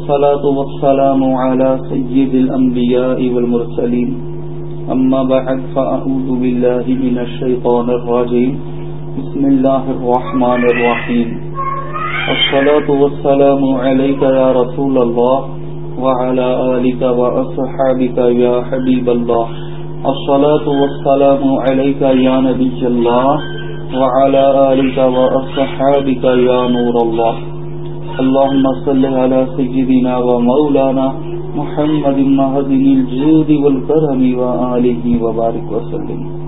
والصلاة والسلام على سيد الأنبياء والمرسلين. أما بعد، فأعوذ بالله من الشيطان الرجيم. بسم الله الرحمن الرحيم. الصلاة والسلام عليك يا رسول الله وعلى آلك وأصحابك يا حبيب الله. الصلاة والسلام عليك يا نبي الله وعلى آلك وأصحابك يا نور الله. اللهم صل على سيدنا ومولانا محمد مهدن الجود والكرم وآله وبارك وسلم.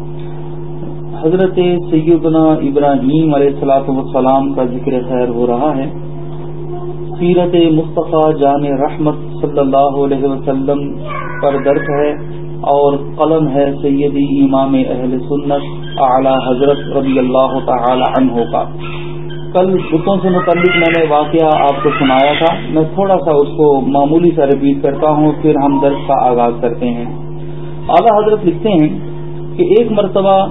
حضرت سیدنا ابراہیم علیہ السلاۃ والسلام کا ذکر خیر ہو رہا ہے۔ سیرت مصطفیٰ جان رحمت صلی اللہ علیہ وسلم پر درد ہے اور قلم ہے سیدی امام اہل سنت اعلی حضرت رضی اللہ تعالی عنہ کا۔ کل بتوں سے متعلق میں نے واقعہ آپ کو سنایا تھا۔ میں تھوڑا سا اس کو معمولی سا ریپیٹ کرتا ہوں، پھر ہم درد کا آغاز کرتے ہیں۔ اعلی حضرت لکھتے ہیں کہ ایک مرتبہ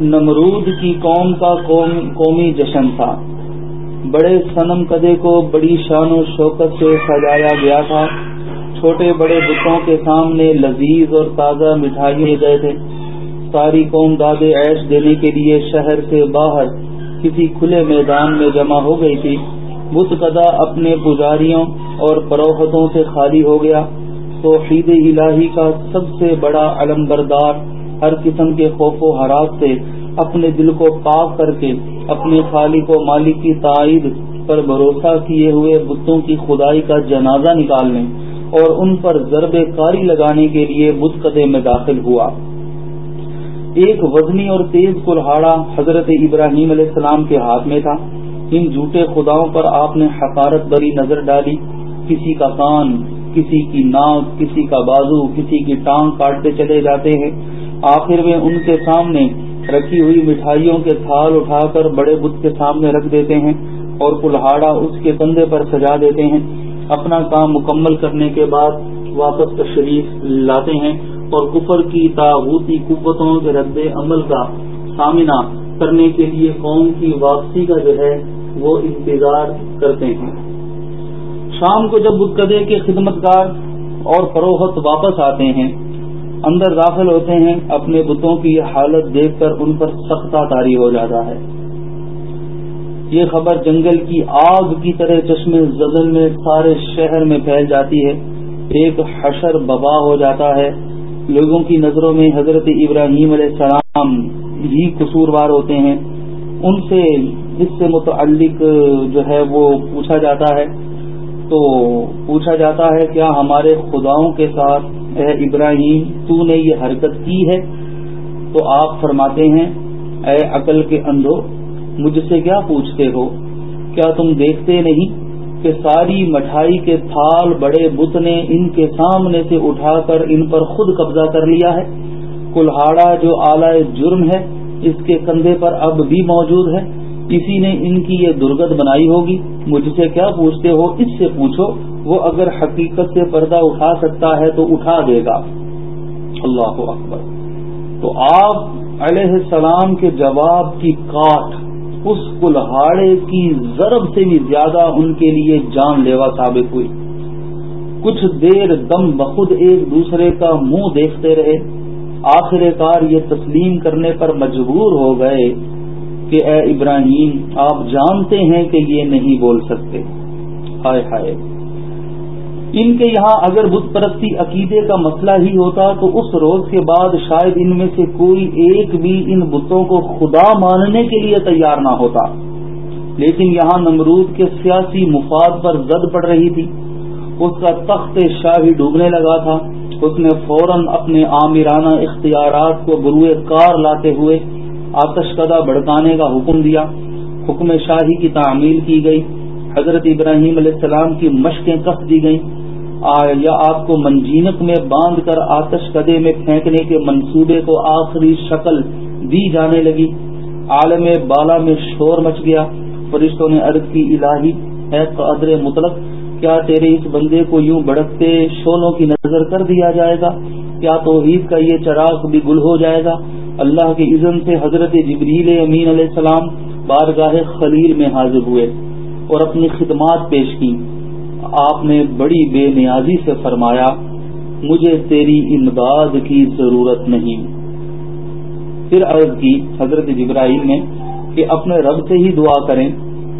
نمرود کی قوم کا قوم، قومی جشن تھا۔ بڑے صنم کدے کو بڑی شان و شوکت سے سجایا گیا تھا۔ چھوٹے بڑے بتوں کے سامنے لذیذ اور تازہ مٹھائی گئے تھے۔ ساری قوم دادے عیش دینے کے لیے شہر سے باہر کسی کھلے میدان میں جمع ہو گئی تھی۔ بت قدا اپنے پجاریوں اور پروہتوں سے خالی ہو گیا۔ توحید الہی کا سب سے بڑا علم بردار ہر قسم کے خوف و حراس سے اپنے دل کو پاک کر کے اپنے خالق و مالک کی تائید پر بھروسہ کیے ہوئے بتوں کی خدائی کا جنازہ نکالنے اور ان پر ضرب کاری لگانے کے لیے بت قدے میں داخل ہوا۔ ایک وزنی اور تیز کلہاڑا حضرت ابراہیم علیہ السلام کے ہاتھ میں تھا۔ ان جھوٹے خداؤں پر آپ نے حقارت بری نظر ڈالی۔ کسی کا کان، کسی کی ناک، کسی کا بازو، کسی کی ٹانگ کاٹتے چلے جاتے ہیں۔ آخر میں ان کے سامنے رکھی ہوئی مٹھائیوں کے تھال اٹھا کر بڑے بت کے سامنے رکھ دیتے ہیں اور کلہاڑا اس کے کندھے پر سجا دیتے ہیں۔ اپنا کام مکمل کرنے کے بعد واپس تشریف لاتے ہیں۔ اور کفر کی تاغوتی قوتوں کے رد عمل کا سامنا کرنے کے لیے قوم کی واپسی کا جو ہے وہ انتظار کرتے ہیں۔ شام کو جب بتکدے کے خدمت گار اور فروخت واپس آتے ہیں، اندر داخل ہوتے ہیں، اپنے بتوں کی حالت دیکھ کر ان پر سختہ تاری ہو جاتا ہے۔ یہ خبر جنگل کی آگ کی طرح چشمے زدن میں سارے شہر میں پھیل جاتی ہے۔ ایک حشر ببا ہو جاتا ہے۔ لوگوں کی نظروں میں حضرت ابراہیم علیہ السلام ہی قصوروار ہوتے ہیں۔ ان سے اس سے متعلق جو ہے وہ پوچھا جاتا ہے۔ تو پوچھا جاتا ہے، کیا ہمارے خداؤں کے ساتھ اے ابراہیم تو نے یہ حرکت کی ہے؟ تو آپ فرماتے ہیں، اے عقل کے اندھو، مجھ سے کیا پوچھتے ہو؟ کیا تم دیکھتے نہیں؟ کہ ساری مٹھائی کے تھال بڑے بت نے ان کے سامنے سے اٹھا کر ان پر خود قبضہ کر لیا ہے۔ کلہاڑا جو اعلی جرم ہے، اس کے کندھے پر اب بھی موجود ہے۔ کسی نے ان کی یہ درگت بنائی ہوگی۔ مجھ سے کیا پوچھتے ہو؟ اس سے پوچھو، وہ اگر حقیقت سے پردہ اٹھا سکتا ہے تو اٹھا دے گا۔ اللہ اکبر۔ تو آپ علیہ السلام کے جواب کی کاٹ۔ اس کلہاڑے کی ضرب سے بھی زیادہ ان کے لیے جان لیوا ثابت ہوئی۔ کچھ دیر دم بخود ایک دوسرے کا منہ دیکھتے رہے۔ آخر کار یہ تسلیم کرنے پر مجبور ہو گئے کہ اے ابراہیم، آپ جانتے ہیں کہ یہ نہیں بول سکتے۔ ہائے ہائے۔ ان کے یہاں اگر بت پرستی عقیدے کا مسئلہ ہی ہوتا تو اس روز کے بعد شاید ان میں سے کوئی ایک بھی ان بتوں کو خدا ماننے کے لیے تیار نہ ہوتا۔ لیکن یہاں نمرود کے سیاسی مفاد پر زد پڑ رہی تھی۔ اس کا تخت شاہی ڈوبنے لگا تھا۔ اس نے فوراً اپنے عامرانہ اختیارات کو بروئے کار لاتے ہوئے آتش کدہ بڑکانے کا حکم دیا۔ حکم شاہی کی تعمیل کی گئی۔ حضرت ابراہیم علیہ السلام کی مشقیں کس دی گئیں۔ یا آپ کو منجینک میں باندھ کر آتش کدے میں پھینکنے کے منصوبے کو آخری شکل دی جانے لگی۔ عالم بالا میں شور مچ گیا۔ فرشتوں نے عرض کی، الہی، اے قدر مطلق، کیا تیرے اس بندے کو یوں بڑکتے شولوں کی نظر کر دیا جائے گا؟ کیا توحید کا یہ چراغ بھی گل ہو جائے گا؟ اللہ کے اذن سے حضرت جبریل امین علیہ السلام بارگاہ خلیل میں حاضر ہوئے۔ اور اپنی خدمات پیش کی۔ آپ نے بڑی بے نیازی سے فرمایا، مجھے تیری امداد کی ضرورت نہیں۔ پھر عرض کی حضرت ابراہیم نے کہ اپنے رب سے ہی دعا کریں،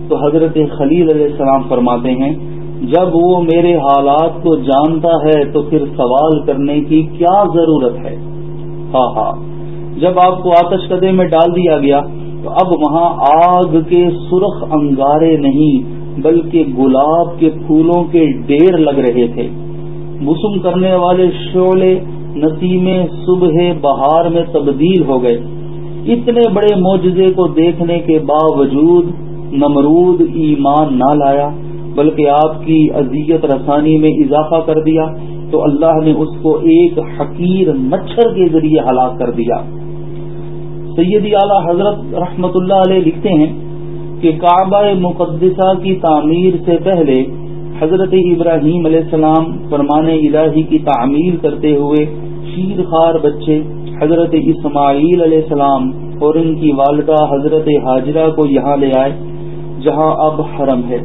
تو حضرت خلیل علیہ السلام فرماتے ہیں، جب وہ میرے حالات کو جانتا ہے تو پھر سوال کرنے کی کیا ضرورت ہے؟ ہاں ہاں۔ جب آپ کو آتش قدے میں ڈال دیا گیا تو اب وہاں آگ کے سرخ انگارے نہیں بلکہ گلاب کے پھولوں کے ڈیر لگ رہے تھے۔ مسم کرنے والے شعلے نسیم صبح بہار میں تبدیل ہو گئے۔ اتنے بڑے معجزے کو دیکھنے کے باوجود نمرود ایمان نہ لایا، بلکہ آپ کی اذیت رسانی میں اضافہ کر دیا تو اللہ نے اس کو ایک حقیر مچھر کے ذریعے ہلاک کر دیا۔ سیدی اعلی حضرت رحمت اللہ علیہ لکھتے ہیں کہ کعبہ مقدسہ کی تعمیر سے پہلے حضرت ابراہیم علیہ السلام فرمان الہی کی تعمیر کرتے ہوئے شیر خار بچے حضرت اسماعیل علیہ السلام اور ان کی والدہ حضرت حاجرہ کو یہاں لے آئے، جہاں اب حرم ہے۔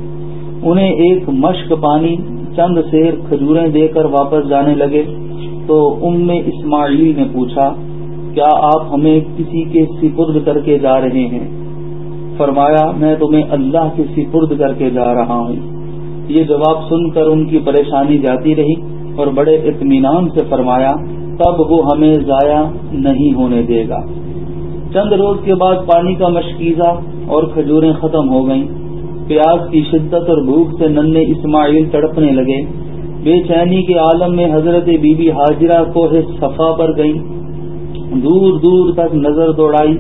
انہیں ایک مشق پانی، چند سیر کھجوریں دے کر واپس جانے لگے۔ تو ام اسماعیل نے پوچھا کیا آپ ہمیں کسی کے سپرد کر کے جا رہے ہیں؟ فرمایا، میں تمہیں اللہ کے سپرد کر کے جا رہا ہوں۔ یہ جواب سن کر ان کی پریشانی جاتی رہی اور بڑے اطمینان سے فرمایا، تب وہ ہمیں ضائع نہیں ہونے دے گا۔ چند روز کے بعد پانی کا مشکیزہ اور کھجوریں ختم ہو گئیں۔ پیاز کی شدت اور بھوک سے نن اسماعیل تڑپنے لگے۔ بے چینی کے عالم میں حضرت بی بی حاجرہ کو صفا پر گئی دور دور تک نظر دوڑائی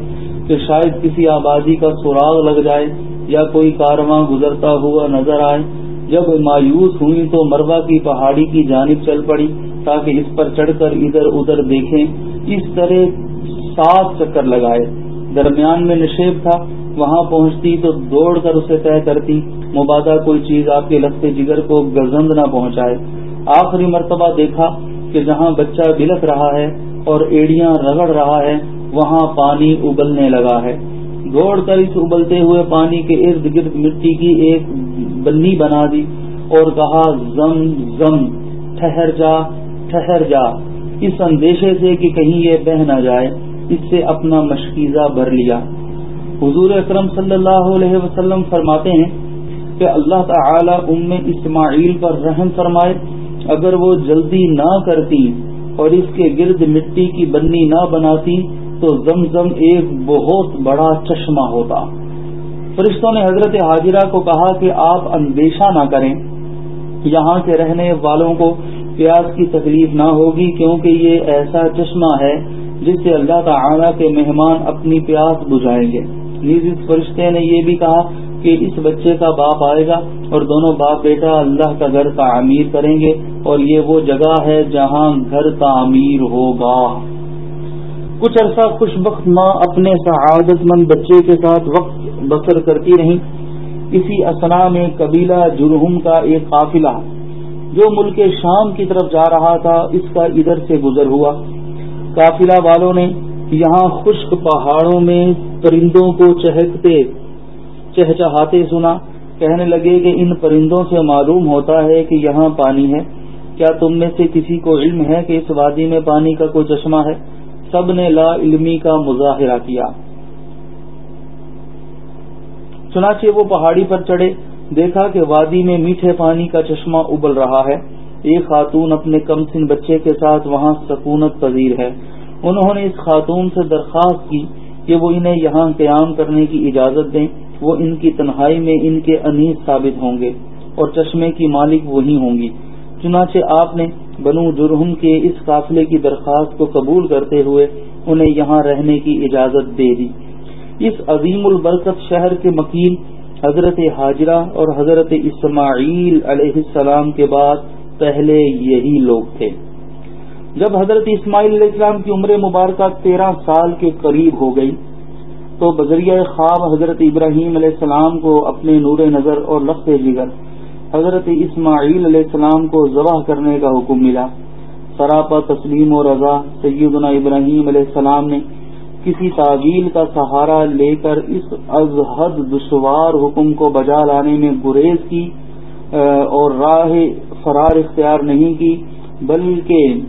کہ شاید کسی آبادی کا سراغ لگ جائے یا کوئی کارواں گزرتا ہوا نظر آئے۔ جب مایوس ہوئی تو مروا کی پہاڑی کی جانب چل پڑی تاکہ اس پر چڑھ کر ادھر ادھر دیکھیں۔ اس طرح سات چکر لگائے۔ درمیان میں نشیب تھا، وہاں پہنچتی تو دوڑ کر اسے طے کرتی، مبادہ کوئی چیز آپ کے لگتے جگر کو گزند نہ پہنچائے۔ آخری مرتبہ دیکھا کہ جہاں بچہ بلک رہا ہے اور ایڑیاں رگڑ رہا ہے، وہاں پانی ابلنے لگا ہے۔ دوڑ کر اس ابلتے ہوئے پانی کے ارد گرد مٹی کی ایک بنی بنا دی اور کہا، زم زم، ٹھہر جا ٹھہر جا۔ اس اندیشے سے کہ کہیں یہ بہ نہ جائے، اس سے اپنا مشکیزہ بھر لیا۔ حضور اکرم صلی اللہ علیہ وسلم فرماتے ہیں کہ اللہ تعالی ام اسماعیل پر رحم فرمائے، اگر وہ جلدی نہ کرتی اور اس کے گرد مٹی کی بنی نہ بناتی تو زمزم ایک بہت بڑا چشمہ ہوتا۔ فرشتوں نے حضرت حاجرہ کو کہا کہ آپ اندیشہ نہ کریں۔ یہاں کے رہنے والوں کو پیاس کی تکلیف نہ ہوگی کیونکہ یہ ایسا چشمہ ہے جس سے اللہ تعالی کے مہمان اپنی پیاس بجھائیں گے۔ نیز اس فرشتے نے یہ بھی کہا کہ اس بچے کا باپ آئے گا اور دونوں باپ بیٹا اللہ کا گھر تعمیر کریں گے اور یہ وہ جگہ ہے جہاں گھر تعمیر ہوگا۔ کچھ عرصہ خوش بخت ماں اپنے سعادت مند بچے کے ساتھ وقت بسر کرتی رہی اسی اسنا میں قبیلہ جرہم کا ایک قافلہ جو ملک شام کی طرف جا رہا تھا، اس کا ادھر سے گزر ہوا۔ قافلہ والوں نے یہاں خشک پہاڑوں میں پرندوں کو چہکتے چہچہاتے سنا، کہنے لگے کہ ان پرندوں سے معلوم ہوتا ہے کہ یہاں پانی ہے۔ کیا تم میں سے کسی کو علم ہے کہ اس وادی میں پانی کا کوئی چشمہ ہے؟ سب نے لا علمی کا مظاہرہ کیا۔ چنانچہ وہ پہاڑی پر چڑھے، دیکھا کہ وادی میں میٹھے پانی کا چشمہ ابل رہا ہے۔ ایک خاتون اپنے کم سن بچے کے ساتھ وہاں سکونت پذیر ہے۔ انہوں نے اس خاتون سے درخواست کی کہ وہ انہیں یہاں قیام کرنے کی اجازت دیں۔ وہ ان کی تنہائی میں ان کے انیس ثابت ہوں گے اور چشمے کی مالک وہی ہوں گی۔ چنانچہ آپ نے بنو جرہم کے اس قافلے کی درخواست کو قبول کرتے ہوئے انہیں یہاں رہنے کی اجازت دے دی۔ اس عظیم البرکت شہر کے مکین حضرت حاجرہ اور حضرت اسماعیل علیہ السلام کے بعد پہلے یہی لوگ تھے۔ جب حضرت اسماعیل علیہ السلام کی عمر مبارکہ تیرہ سال کے قریب ہو گئی تو بذریعہ خواب حضرت ابراہیم علیہ السلام کو اپنے نور نظر اور لفظ جگر حضرت اسماعیل علیہ السلام کو ذبح کرنے کا حکم ملا۔ سراپا تسلیم و رضا سیدنا ابراہیم علیہ السلام نے کسی تعویل کا سہارا لے کر اس ازحد دشوار حکم کو بجا لانے میں گریز کی اور راہ فرار اختیار نہیں کی، بلکہ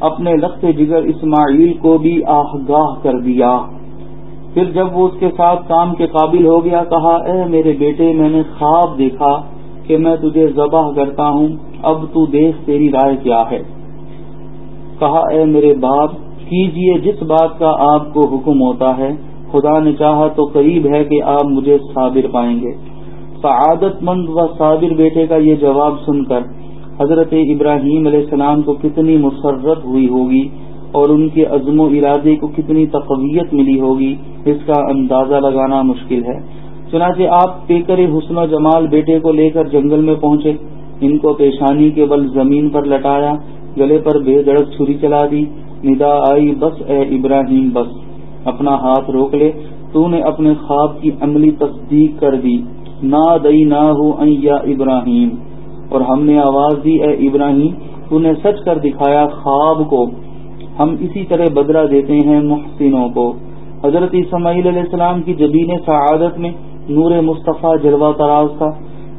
اپنے لخت جگر اسماعیل کو بھی آگاہ کر دیا۔ پھر جب وہ اس کے ساتھ کام کے قابل ہو گیا، کہا، اے میرے بیٹے، میں نے خواب دیکھا کہ میں تجھے ذبح کرتا ہوں، اب تو دیکھ تیری رائے کیا ہے۔ کہا، اے میرے باپ، کیجیے جس بات کا آپ کو حکم ہوتا ہے، خدا نے چاہا تو قریب ہے کہ آپ مجھے صابر پائیں گے۔ سعادت مند و صابر بیٹے کا یہ جواب سن کر حضرت ابراہیم علیہ السلام کو کتنی مسرت ہوئی ہوگی اور ان کے عزم و ارادے کو کتنی تقویت ملی ہوگی۔ اس کا اندازہ لگانا مشکل ہے۔ چنانچہ آپ پیکر حسن و جمال بیٹے کو لے کر جنگل میں پہنچے۔ ان کو پیشانی کے بل زمین پر لٹایا، گلے پر بے دڑک چھری چلا دی۔ ندا آئی، بس اے ابراہیم، بس۔ اپنا ہاتھ روک لے۔ تو نے اپنے خواب کی عملی تصدیق کر دی۔ نہ دئی نہ ہو یا ابراہیم۔ اور ہم نے آواز دی، اے ابراہیم، تو نے سچ کر دکھایا خواب کو۔ ہم اسی طرح بدلہ دیتے ہیں محسنوں کو۔ حضرت اسماعیل علیہ السلام کی جبین سعادت میں نور مصطفیٰ جلوہ تراز تھا۔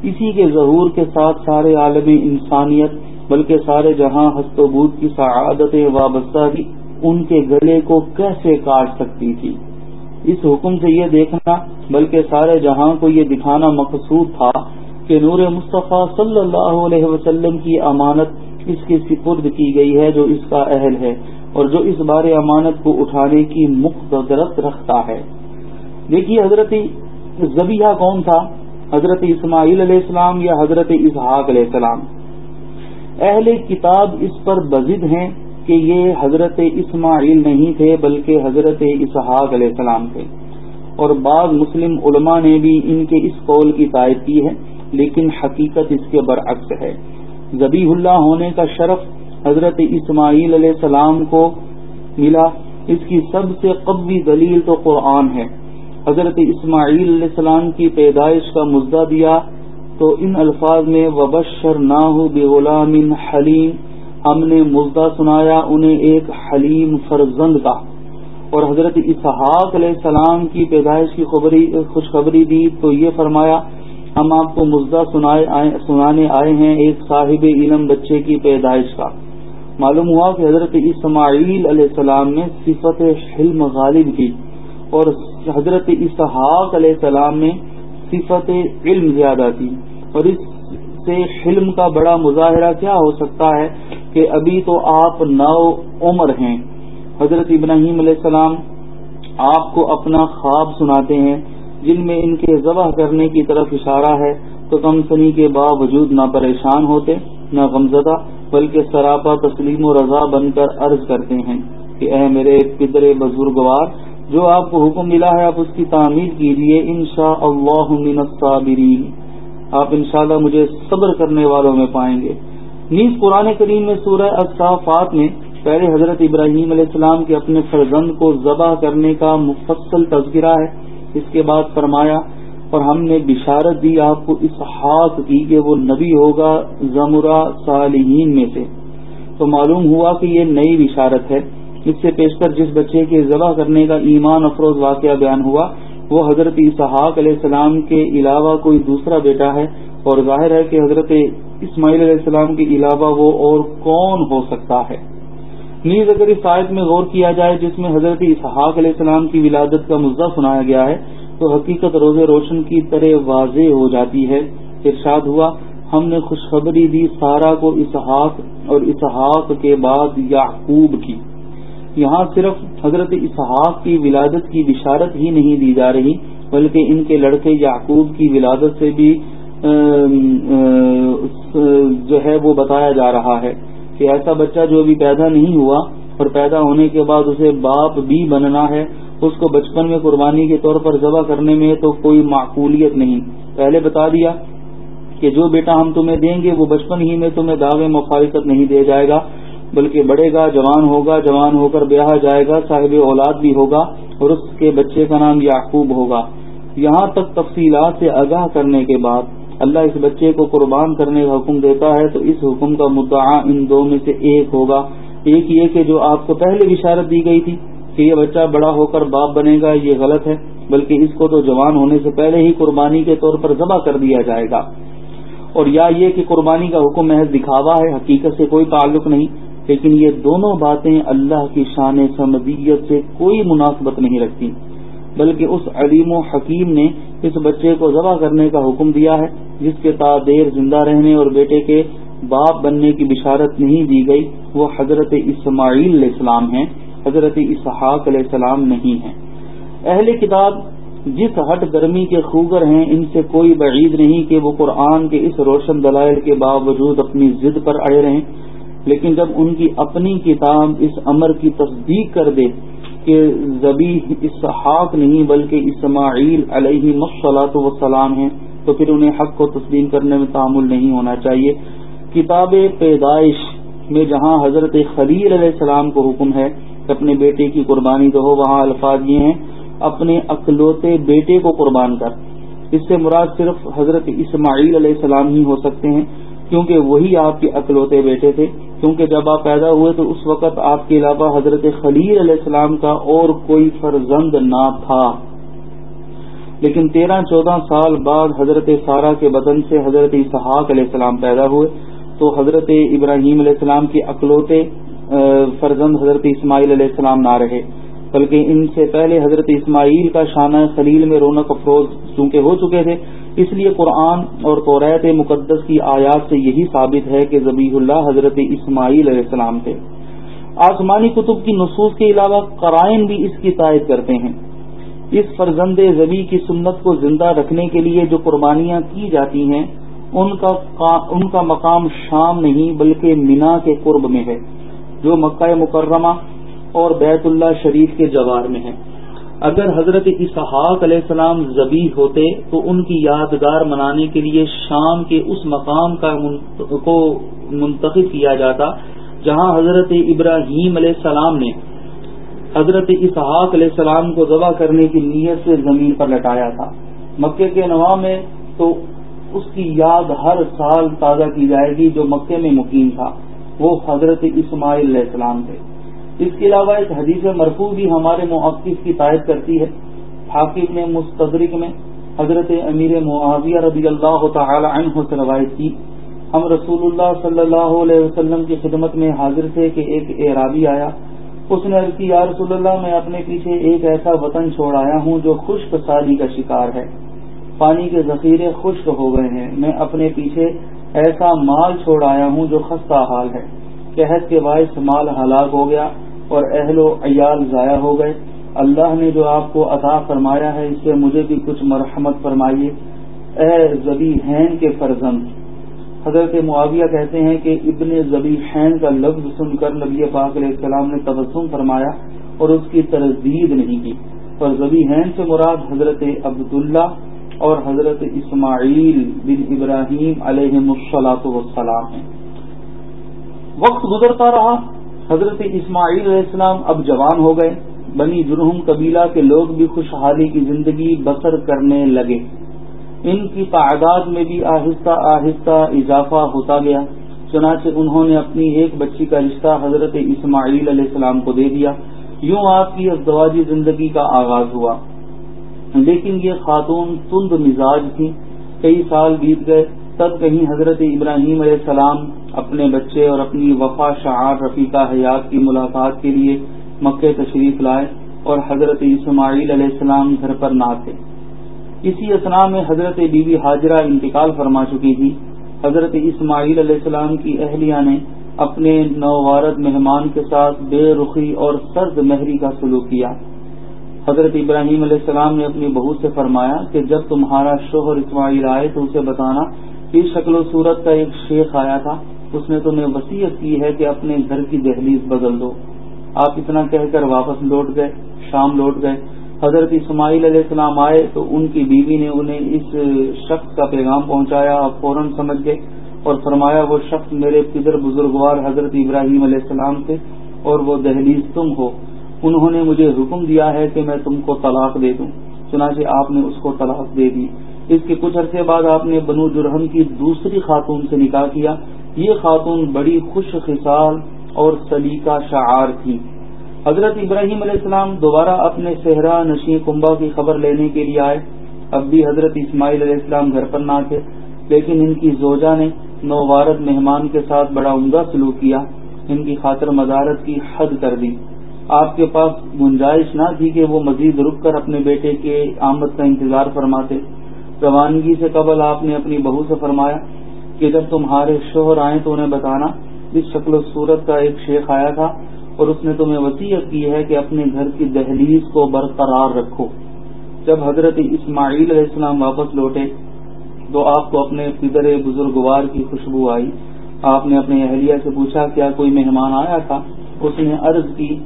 اسی کے ظہور کے ساتھ سارے عالم انسانیت، بلکہ سارے جہاں ہست و بود کی سعادتیں وابستہ تھی ان کے گلے کو کیسے کاٹ سکتی تھی؟ اس حکم سے یہ دیکھنا، بلکہ سارے جہاں کو یہ دکھانا مقصود تھا کہ نور مصطفیٰ صلی اللہ علیہ وسلم کی امانت اس کی سپرد کی گئی ہے جو اس کا اہل ہے اور جو اس بار امانت کو اٹھانے کی مقدرت رکھتا ہے۔ دیکھیے حضرت زبیہ کون تھا؟ حضرت اسماعیل علیہ السلام یا حضرت اسحاق علیہ السلام؟ اہل کتاب اس پر بزد ہیں کہ یہ حضرت اسماعیل نہیں تھے بلکہ حضرت اسحاق علیہ السلام تھے۔ اور بعض مسلم علماء نے بھی ان کے اس قول کی تائید کی ہے، لیکن حقیقت اس کے برعکس ہے۔ زبی اللہ ہونے کا شرف حضرت اسماعیل علیہ السلام کو ملا۔ اس کی سب سے قبی دلیل تو قرآن ہے۔ حضرت اسماعیل علیہ السلام کی پیدائش کا مزدہ دیا تو ان الفاظ میں وبشر نہ ہو بے غلام حلیم ہم نے مزدہ سنایا انہیں ایک حلیم فرزند کا۔ اور حضرت اسحاق علیہ السلام کی پیدائش کی خوشخبری دی تو یہ فرمایا ہم آپ کو مزدہ سنانے آئے ہیں ایک صاحب علم بچے کی پیدائش کا۔ معلوم ہوا کہ حضرت اسماعیل علیہ السلام نے صفت حلم غالب کی اور حضرت اسحاق علیہ السلام نے صفت علم زیادہ کی۔ اور اس سے حلم کا بڑا مظاہرہ کیا ہو سکتا ہے کہ ابھی تو آپ نو عمر ہیں۔ حضرت ابراہیم علیہ السلام آپ کو اپنا خواب سناتے ہیں۔ جن میں ان کے ذبح کرنے کی طرف اشارہ ہے، تو کم سنی کے باوجود نہ پریشان ہوتے، نہ غمزدہ، بلکہ سراپا تسلیم و رضا بن کر عرض کرتے ہیں کہ اے میرے پدر بزرگوار، جو آپ کو حکم ملا ہے، آپ اس کی تعمیر کیجیے ان شاء اللہ آپ انشاءاللہ مجھے صبر کرنے والوں میں پائیں گے۔ نیز قرآن کریم میں سورہ اصافات میں پہلے حضرت ابراہیم علیہ السلام کے اپنے فرزند کو ذبح کرنے کا مفصل تذکرہ ہے۔ اس کے بعد فرمایا، اور ہم نے بشارت دی آپ کو اس ہاتھ کی کہ وہ نبی ہوگا زمرہ صالحین میں سے۔ تو معلوم ہوا کہ یہ نئی بشارت ہے۔ اس سے پیشتر جس بچے کے ذبح کرنے کا ایمان افروز واقعہ بیان ہوا، وہ حضرت اسحاق علیہ السلام کے علاوہ کوئی دوسرا بیٹا ہے۔ اور ظاہر ہے کہ حضرت اسماعیل علیہ السلام کے علاوہ وہ اور کون ہو سکتا ہے۔ نیز اگر اس آیت میں غور کیا جائے جس میں حضرت اسحاق علیہ السلام کی ولادت کا مدعا سنایا گیا ہے، تو حقیقت روز روشن کی طرح واضح ہو جاتی ہے۔ ارشاد ہوا، ہم نے خوشخبری دی سارا کو اسحاق اور اسحاق کے بعد یعقوب کی۔ یہاں صرف حضرت اسحاق کی ولادت کی بشارت ہی نہیں دی جا رہی، بلکہ ان کے لڑکے یعقوب کی ولادت سے بھی جو ہے وہ بتایا جا رہا ہے۔ کہ ایسا بچہ جو ابھی پیدا نہیں ہوا اور پیدا ہونے کے بعد اسے باپ بھی بننا ہے، اس کو بچپن میں قربانی کے طور پر ذبح کرنے میں تو کوئی معقولیت نہیں۔ پہلے بتا دیا کہ جو بیٹا ہم تمہیں دیں گے، وہ بچپن ہی میں تمہیں دعوے مفارقت نہیں دے جائے گا، بلکہ بڑھے گا، جوان ہوگا، جوان ہو کر بیاہ جائے گا، صاحب اولاد بھی ہوگا اور اس کے بچے کا نام یعقوب ہوگا۔ یہاں تک تفصیلات سے آگاہ کرنے کے بعد اللہ اس بچے کو قربان کرنے کا حکم دیتا ہے تو اس حکم کا مدعا ان دو میں سے ایک ہوگا۔ ایک یہ کہ جو آپ کو پہلے بشارت دی گئی تھی کہ یہ بچہ بڑا ہو کر باپ بنے گا، یہ غلط ہے، بلکہ اس کو تو جوان ہونے سے پہلے ہی قربانی کے طور پر ذبح کر دیا جائے گا۔ اور یا یہ کہ قربانی کا حکم محض دکھاوا ہے، حقیقت سے کوئی تعلق نہیں، لیکن یہ دونوں باتیں اللہ کی شان سمدیت سے کوئی مناسبت نہیں رکھتی۔ بلکہ اس علیم و حکیم نے اس بچے کو ذبح کرنے کا حکم دیا ہے۔ جس کے تا دیر زندہ رہنے اور بیٹے کے باپ بننے کی بشارت نہیں دی گئی، وہ حضرت اسماعیل علیہ السلام ہیں، حضرت اسحاق علیہ السلام نہیں ہیں۔ اہل کتاب جس ہٹ گرمی کے خوگر ہیں، ان سے کوئی بعید نہیں کہ وہ قرآن کے اس روشن دلائل کے باوجود اپنی ضد پر اڑے رہیں۔ لیکن جب ان کی اپنی کتاب اس امر کی تصدیق کر دے کہ زبی اسحاق نہیں بلکہ اسماعیل علیہ مسلاط وسلام ہیں تو پھر انہیں حق کو تسلیم کرنے میں تعمل نہیں ہونا چاہیے۔ کتاب پیدائش میں جہاں حضرت خلیل علیہ السلام کو حکم ہے کہ اپنے بیٹے کی قربانی تو ہو وہاں الفاظ یہ ہیں، اپنے اکلوتے بیٹے کو قربان کر۔ اس سے مراد صرف حضرت اسماعیل علیہ السلام ہی ہو سکتے ہیں، کیونکہ وہی آپ کے اکلوتے بیٹے تھے۔ کیونکہ جب آپ پیدا ہوئے تو اس وقت آپ کے علاوہ حضرت خلیل علیہ السلام کا اور کوئی فرزند نہ تھا۔ لیکن تیرہ چودہ سال بعد حضرت سارا کے بدن سے حضرت اسحاق علیہ السلام پیدا ہوئے، تو حضرت ابراہیم علیہ السلام کے اکلوتے فرزند حضرت اسماعیل علیہ السلام نہ رہے۔ بلکہ ان سے پہلے حضرت اسماعیل کا شانہ خلیل میں رونق افروز چونکہ ہو چکے تھے، اس لیے قرآن اور قریت مقدس کی آیات سے یہی ثابت ہے کہ ذبیح اللہ حضرت اسماعیل علیہ السلام تھے۔ آسمانی کتب کی نصوص کے علاوہ قرائن بھی اس کی تائید کرتے ہیں۔ اس فرزند زبی کی سنت کو زندہ رکھنے کے لیے جو قربانیاں کی جاتی ہیں، ان کا ان کا مقام شام نہیں بلکہ مینا کے قرب میں ہے، جو مکہ مکرمہ اور بیت اللہ شریف کے جوار میں ہے۔ اگر حضرت اسحاق علیہ السلام زبی ہوتے تو ان کی یادگار منانے کے لیے شام کے اس مقام کا کو منتخب کیا جاتا، جہاں حضرت ابراہیم علیہ السلام نے حضرت اسحاق علیہ السلام کو ذبح کرنے کی نیت سے زمین پر لٹایا تھا۔ مکے کے نواح میں تو اس کی یاد ہر سال تازہ کی جائے گی جو مکے میں مقیم تھا۔ وہ حضرت اسماعیل علیہ السلام تھے۔ اس کے علاوہ ایک حدیث مرفوع بھی ہمارے موقف کی تائید کرتی ہے۔ حاکم نے مستدرک میں حضرت امیر معاویہ رضی اللہ تعالی عنہ سے روایت کی۔ ہم رسول اللہ صلی اللہ علیہ وسلم کی خدمت میں حاضر تھے کہ ایک اعرابی آیا۔ اس نے عرض کی، یا رسول اللہ، میں اپنے پیچھے ایک ایسا وطن چھوڑ آیا ہوں جو خشک سالی کا شکار ہے۔ پانی کے ذخیرے خشک ہو گئے ہیں۔ میں اپنے پیچھے ایسا مال چھوڑ آیا ہوں جو خستہ حال ہے۔ قحط کے باعث مال ہلاک ہو گیا اور اہل و عیال ضائع ہو گئے۔ اللہ نے جو آپ کو عطا فرمایا ہے، اس سے مجھے بھی کچھ مرحمت فرمائیے۔ اے زبی حین کے فرزند حضرت معاویہ کہتے ہیں کہ ابن زبیحین کا لفظ سن کر نبی پاک علیہ السلام نے تبسم فرمایا اور اس کی تردید نہیں کی۔ اور زبیحین سے مراد حضرت عبداللہ اور حضرت اسماعیل بن ابراہیم علیہ مسلاط وسلام ہیں۔ وقت گزرتا رہا، حضرت اسماعیل علیہ السلام اب جوان ہو گئے۔ بنی جرہم قبیلہ کے لوگ بھی خوشحالی کی زندگی بسر کرنے لگے۔ ان کی تعداد میں بھی آہستہ آہستہ اضافہ ہوتا گیا، چنانچہ انہوں نے اپنی ایک بچی کا رشتہ حضرت اسماعیل علیہ السلام کو دے دیا۔ یوں آپ کی ازدواجی زندگی کا آغاز ہوا۔ لیکن یہ خاتون تند مزاج تھی کئی سال بیت گئے، تب کہیں حضرت ابراہیم علیہ السلام اپنے بچے اور اپنی وفا شعار رفیقہ حیات کی ملاقات کے لیے مکہ تشریف لائے اور حضرت اسماعیل علیہ السلام گھر پر نہ تھے۔ اسی اسنا میں حضرت بی بی حاجرہ انتقال فرما چکی تھی۔ حضرت اسماعیل علیہ السلام کی اہلیہ نے اپنے نووارد مہمان کے ساتھ بے رخی اور سرد مہری کا سلوک کیا۔ حضرت ابراہیم علیہ السلام نے اپنی بہو سے فرمایا کہ جب تمہارا شوہر اسماعیل آئے تو اسے بتانا کہ شکل و صورت کا ایک شیخ آیا تھا۔ اس نے تمہیں وسیعت کی ہے کہ اپنے گھر کی دہلیز بدل دو۔ آپ اتنا کہہ کر واپس لوٹ گئے، شام لوٹ گئے۔ حضرت اسماعیل علیہ السلام آئے تو ان کی بیوی نے انہیں اس شخص کا پیغام پہنچایا، آپ فوراً سمجھ گئے اور فرمایا وہ شخص میرے پدر بزرگوار حضرت ابراہیم علیہ السلام تھے اور وہ دہلیز تم ہو۔ انہوں نے مجھے حکم دیا ہے کہ میں تم کو طلاق دے دوں، چنانچہ آپ نے اس کو طلاق دے دی۔ اس کے کچھ عرصے بعد آپ نے بنو جرہم کی دوسری خاتون سے نکاح کیا۔ یہ خاتون بڑی خوش خصال اور سلیقہ شعار تھی۔ حضرت ابراہیم علیہ السلام دوبارہ اپنے صحرا نشی کنبا کی خبر لینے کے لیے آئے۔ اب بھی حضرت اسماعیل علیہ السلام گھر پر نہ تھے، لیکن ان کی زوجہ نے نووارد مہمان کے ساتھ بڑا عمدہ سلوک کیا۔ ان کی خاطر مدارت کی حد کر دی۔ آپ کے پاس گنجائش نہ تھی کہ وہ مزید رک کر اپنے بیٹے کے آمد کا انتظار فرماتے۔ روانگی سے قبل آپ نے اپنی بہو سے فرمایا کہ جب تمہارے شوہر آئے تو انہیں بتانا۔ اس شکل و صورت کا ایک شیخ آیا تھا اور اس نے تمہیں وسیعت کی ہے کہ اپنے گھر کی دہلیز کو برقرار رکھو۔ جب حضرت اسماعیل علیہ السلام واپس لوٹے تو آپ کو اپنے پدر بزرگوار کی خوشبو آئی۔ آپ نے اپنے اہلیہ سے پوچھا، کیا کوئی مہمان آیا تھا؟ اس نے عرض کی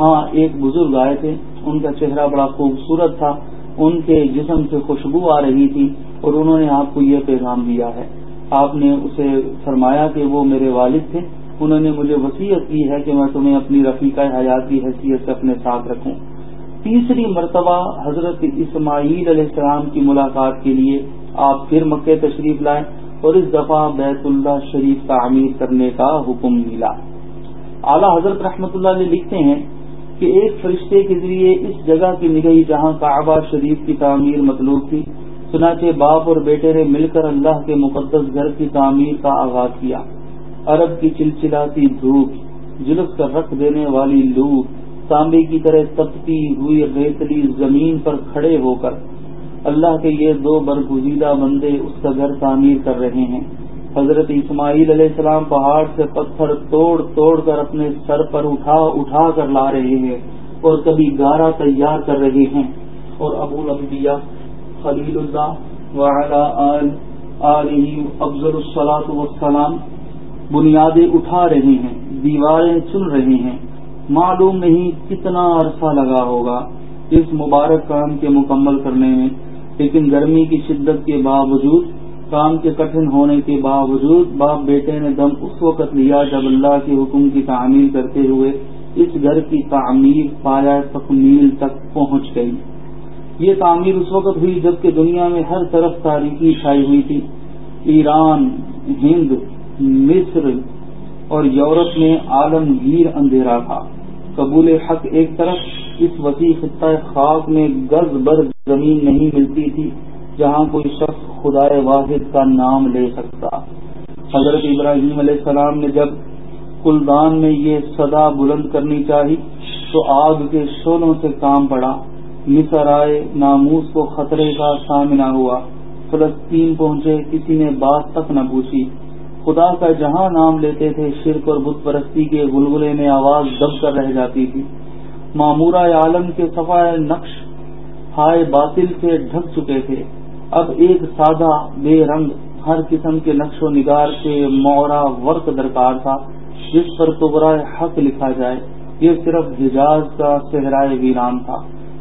ہاں ایک بزرگ آئے تھے۔ ان کا چہرہ بڑا خوبصورت تھا۔ ان کے جسم سے خوشبو آ رہی تھی اور انہوں نے آپ کو یہ پیغام دیا ہے۔ آپ نے اسے فرمایا کہ وہ میرے والد تھے۔ انہوں نے مجھے وسیعت کی ہے کہ میں تمہیں اپنی رفیقہ حیات کی حیثیت سے اپنے ساتھ رکھوں۔ تیسری مرتبہ حضرت اسماعیل علیہ السلام کی ملاقات کے لیے آپ پھر مکہ تشریف لائے اور اس دفعہ بیت اللہ شریف تعمیر کرنے کا حکم ملا۔ اعلی حضرت رحمۃ اللہ علیہ لکھتے ہیں کہ ایک فرشتے کے ذریعے اس جگہ کی نگہی جہاں کعبہ شریف کی تعمیر مطلوب تھی، چنانچہ باپ اور بیٹے نے مل کر اللہ کے مقدس گھر کی تعمیر کا آغاز کیا۔ عرب کی چلچلاتی دھوپ جلس کر رکھ دینے والی لو تانبے کی طرح تپتی ہوئی ریتلی زمین پر کھڑے ہو کر۔ اللہ کے یہ دو برگزیدہ بندے اس کا گھر تعمیر کر رہے ہیں۔ حضرت اسماعیل علیہ السلام پہاڑ سے پتھر توڑ توڑ کر اپنے سر پر اٹھا اٹھا کر لا رہے ہیں اور کبھی گارا تیار کر رہے ہیں۔ اور ابو الانبیاء خلیل اللہ وعلی افضل الصلاۃ والسلام بنیادیں اٹھا رہے ہیں، دیواریں چن رہے ہیں۔ معلوم نہیں کتنا عرصہ لگا ہوگا اس مبارک کام کے مکمل کرنے میں، لیکن گرمی کی شدت کے باوجود، کام کے کٹھن ہونے کے باوجود باپ بیٹے نے دم اس وقت لیا جب اللہ کے حکم کی تعمیر کرتے ہوئے اس گھر کی تعمیر پایا تکمیل تک پہنچ گئی۔ یہ تعمیر اس وقت ہوئی جبکہ دنیا میں ہر طرف تاریخی چھائی ہوئی تھی۔ ایران، ہند مصر اور یورپ میں عالمگیر اندھیرا تھا۔ قبول حق ایک طرف، اس وسیع خطۂ خاک میں گز بر زمین نہیں ملتی تھی، جہاں کوئی شخص خدا واحد کا نام لے سکتا۔ حضرت ابراہیم علیہ السلام نے جب کلدان میں یہ صدا بلند کرنی چاہی، تو آگ کے شولوں سے کام پڑا۔ مصر آئے، ناموس کو خطرے کا سامنا ہوا۔ فلسطین پہنچے، کسی نے بات تک نہ پوچھی۔ خدا کا جہاں نام لیتے تھے، شرک اور بت پرستی کے گلگلے میں آواز دب کر رہ جاتی تھی۔ معمورہ عالم کے صفائے نقش ہائے باطل سے ڈھک چکے تھے۔ اب ایک سادہ بے رنگ ہر قسم کے نقش و نگار کے مورا ورق درکار تھا، جس پر تبرا حق لکھا جائے۔ یہ صرف حجاز کا صحرائے ویران تھا،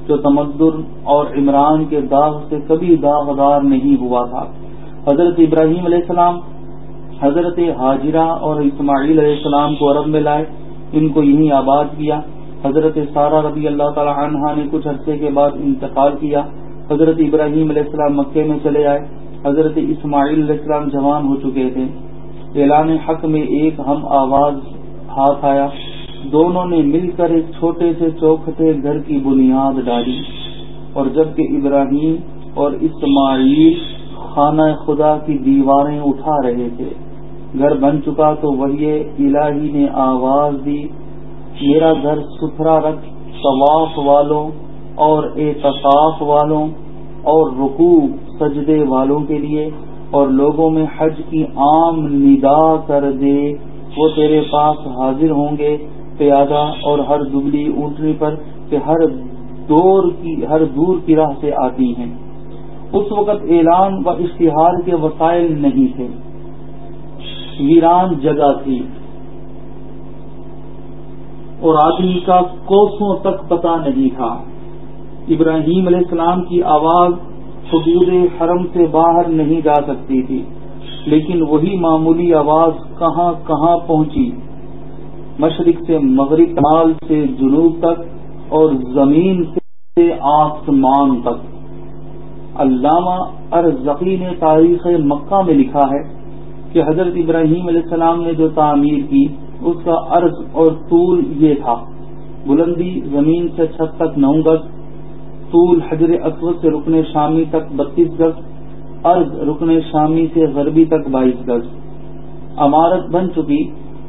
جو تمدر اور عمران کے داغ سے کبھی داغدار نہیں ہوا تھا۔ حضرت ابراہیم علیہ السلام حضرت حاجرہ اور اسماعیل علیہ السلام کو عرب میں لائے، ان کو یہیں آباد کیا۔ حضرت سارہ رضی اللہ تعالی عنہ نے کچھ عرصے کے بعد انتقال کیا۔ حضرت ابراہیم علیہ السلام مکے میں چلے آئے۔ حضرت اسماعیل علیہ السلام جوان ہو چکے تھے۔ اعلان حق میں ایک ہم آواز ہاتھ آیا۔ دونوں نے مل کر ایک چھوٹے سے چوکھٹے گھر کی بنیاد ڈالی۔ اور جبکہ ابراہیم اور اسماعیل خانہ خدا کی دیواریں اٹھا رہے تھے۔ گھر بن چکا تو وہی الہی نے آواز دی، میرا گھر ستھرا رکھ، طواف والوں اور اعتصاف والوں اور رکوع، سجدے والوں کے لیے اور لوگوں میں حج کی عام ندا کر دے، وہ تیرے پاس حاضر ہوں گے، پیادہ اور ہر دبلی اونٹنی پر کہ ہر دور کی، ہر دور کی راہ سے آتی ہیں۔ اس وقت اعلان و اشتہار کے وسائل نہیں تھے۔ ویران جگہ تھی۔ اور آدمی کا کوسوں تک پتا نہیں تھا۔ ابراہیم علیہ السلام کی آواز حدود حرم سے باہر نہیں جا سکتی تھی، لیکن وہی معمولی آواز کہاں کہاں پہنچی۔ مشرق سے مغرب مال سے جنوب تک اور زمین سے آسمان تک۔ علامہ ارزقی نے تاریخ مکہ میں لکھا ہے۔ کہ حضرت ابراہیم علیہ السلام نے جو تعمیر کی، اس کا عرض اور طول یہ تھا۔ بلندی زمین سے چھت تک نو گز، طول حجر اسود سے رکنے شامی تک بتیس گز ارض رکن شامی سے غربی تک بائیس گز۔ عمارت بن چکی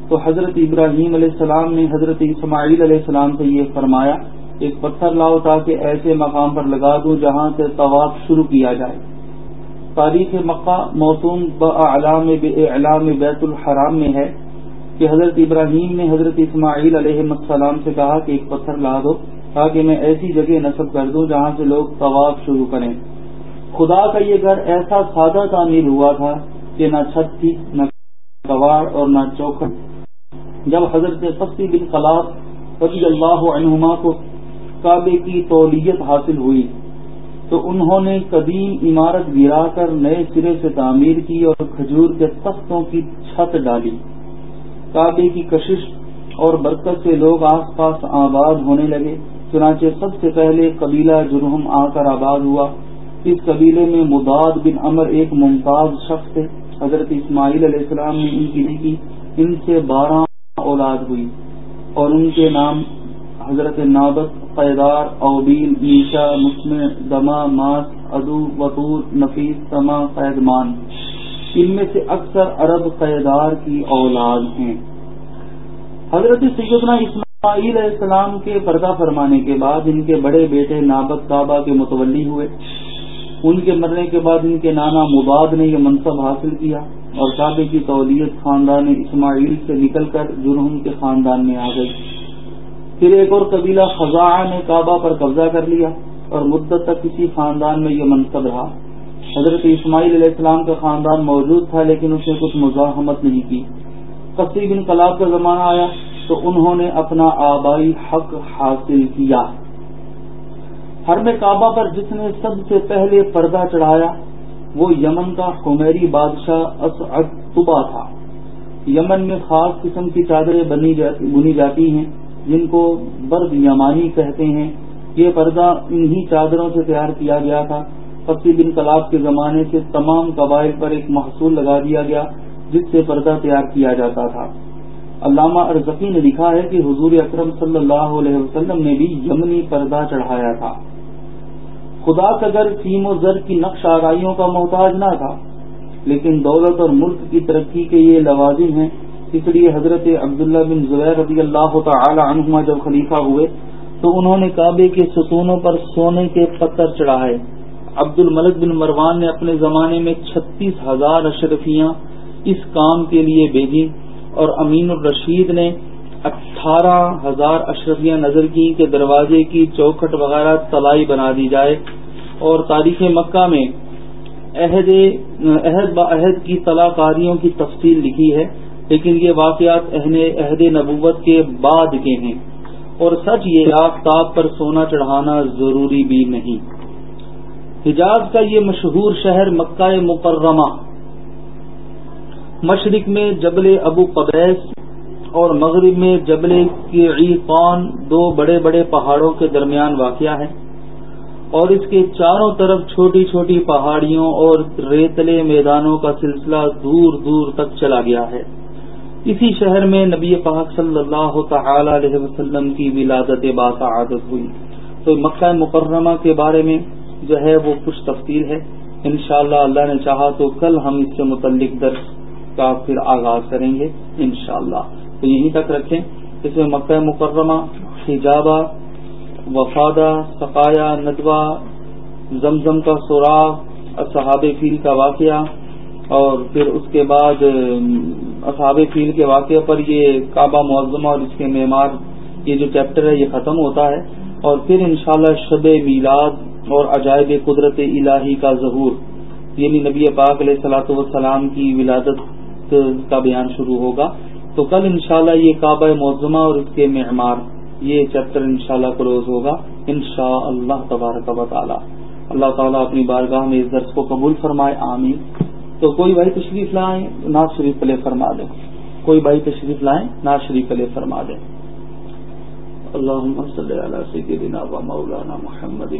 تو حضرت ابراہیم علیہ السلام نے حضرت اسماعیل علیہ السلام سے یہ فرمایا، ایک پتھر لاؤ تاکہ ایسے مقام پر لگا دوں جہاں سے طواف شروع کیا جائے۔ تاریخ مکہ موسوم بعلام اعلام بیت الحرام میں ہے کہ حضرت ابراہیم نے حضرت اسماعیل علیہ السلام سے کہا کہ ایک پتھر لا دو تاکہ میں ایسی جگہ نصب کر دوں جہاں سے لوگ طواف شروع کریں۔ خدا کا یہ گھر ایسا سادہ تعمیر ہوا تھا کہ نہ چھت تھی، نہ کواڑ اور نہ چوکھٹ۔ جب حضرت فصی بن خلاف رضی اللہ عنہما کو کعبے کی تولیت حاصل ہوئی تو انہوں نے قدیم عمارت گرا کر نئے سرے سے تعمیر کی اور کھجور کے تختوں کی چھت ڈالی۔ کعبے کی کشش اور برکت سے لوگ آس پاس آباد ہونے لگے۔ چنانچہ سب سے پہلے قبیلہ جرہم آ کر آباد ہوا۔ اس قبیلے میں مداد بن امر ایک ممتاز شخص تھے۔ حضرت اسماعیل علیہ السلام نے ان کی کی ان سے بارہ اولاد ہوئی اور ان کے نام حضرت نابت قیدار اوبیل میشا مسم دما، ماس ادو وطور نفیس، سما، قیدمان۔ ان میں سے اکثر عرب قیدار کی اولاد ہیں۔ حضرت سیدنا اسماعیل علیہ السلام کے پردہ فرمانے کے بعد ان کے بڑے بیٹے نابت کعبہ کے متولی ہوئے۔ ان کے مرنے کے بعد ان کے نانا مباد نے یہ منصب حاصل کیا اور کعبے کی تولیت خاندان اسماعیل سے نکل کر جرہم کے خاندان میں آ گئی۔ پھر ایک اور قبیلہ خزاں نے کعبہ پر قبضہ کر لیا اور مدت تک کسی خاندان میں یہ منصب رہا۔ حضرت اسماعیل علیہ السلام کا خاندان موجود تھا لیکن اس نے کچھ مزاحمت نہیں کی۔ قصیب انقلاب کا زمانہ آیا تو انہوں نے اپنا آبائی حق حاصل کیا۔ ہر میں کعبہ پر جس نے سب سے پہلے پردہ چڑھایا، وہ یمن کا حمیری بادشاہ اسعد طبا تھا۔ یمن میں خاص قسم کی چادریں بنی جاتی ہیں۔ جن کو برد یمانی کہتے ہیں، یہ پردہ انہی چادروں سے تیار کیا گیا تھا۔ فصیل انقلاب کے زمانے سے تمام قبائل پر ایک محصول لگا دیا گیا، جس سے پردہ تیار کیا جاتا تھا۔ علامہ ارزقی نے لکھا ہے کہ حضور اکرم صلی اللہ علیہ وسلم نے بھی یمنی پردہ چڑھایا تھا۔ خدا کا سیم و زر کی نقش آرائیوں کا محتاج نہ تھا، لیکن دولت اور ملک کی ترقی کے یہ لوازم ہیں۔ اس لیے حضرت عبداللہ بن زبیر رضی اللہ تعالی عنہما جب خلیفہ ہوئے، تو انہوں نے کعبے کے ستونوں پر سونے کے پتھر چڑھائے۔ عبد الملک بن مروان نے اپنے زمانے میں چھتیس ہزار اشرفیاں اس کام کے لیے بھیجی اور امین الرشید نے اٹھارہ ہزار اشرفیاں نظر کی کہ دروازے کی چوکھٹ وغیرہ تلائی بنا دی جائے اور تاریخ مکہ میں عہد عہد عہد کی طلاق کاریوں کی تفصیل لکھی ہے۔ لیکن یہ واقعات عہد نبوت کے بعد کے ہیں اور سچ یہ آفتاب پر سونا چڑھانا ضروری بھی نہیں۔ حجاز کا یہ مشہور شہر مکہ مکرمہ، مشرق میں جبل ابو قبیس اور مغرب میں جبل کی دو بڑے بڑے پہاڑوں کے درمیان واقع ہے۔ اور اس کے چاروں طرف چھوٹی چھوٹی پہاڑیوں اور ریتلے میدانوں کا سلسلہ دور دور تک چلا گیا ہے۔ اسی شہر میں نبی پاک صلی اللہ تعالی علیہ وسلم کی ولادت باسعادت ہوئی۔ تو مکہ مکرمہ کے بارے میں جو ہے وہ کچھ تفصیل ہے۔ انشاءاللہ اللہ نے چاہا تو کل ہم اس سے متعلق درس کا پھر آغاز کریں گے انشاءاللہ۔ تو یہیں تک رکھیں۔ اس میں مکہ مکرمہ، حجابہ، وفادہ سقایا ندوہ، زمزم کا سوراخ صحاب فیل کا واقعہ۔ اور پھر اس کے بعد اصحاب فیل کے واقعے پر یہ کعبہ معظمہ اور اس کے معمار، یہ جو چیپٹر ہے، یہ ختم ہوتا ہے اور پھر انشاءاللہ شب میلاد اور عجائب قدرت الہی کا ظہور یعنی نبی پاک علیہ صلاۃ والسلام کی ولادت کا بیان شروع ہوگا۔ تو کل انشاءاللہ یہ کعبہ معظمہ اور اس کے معمار، یہ چیپٹر انشاءاللہ شاء کلوز ہوگا ان شاء اللہ تبارک و تعالی۔ اللہ تعالیٰ اپنی بارگاہ میں اس درس کو قبول فرمائے، آمین۔ تو کوئی بھائی تشریف لائیں، ناز شریف پلے فرما دیں کوئی بھائی تشریف لائیں، ناز شریف پلے فرما دیں اللہ صلی اللہ علیہ وسلم مولانا محمد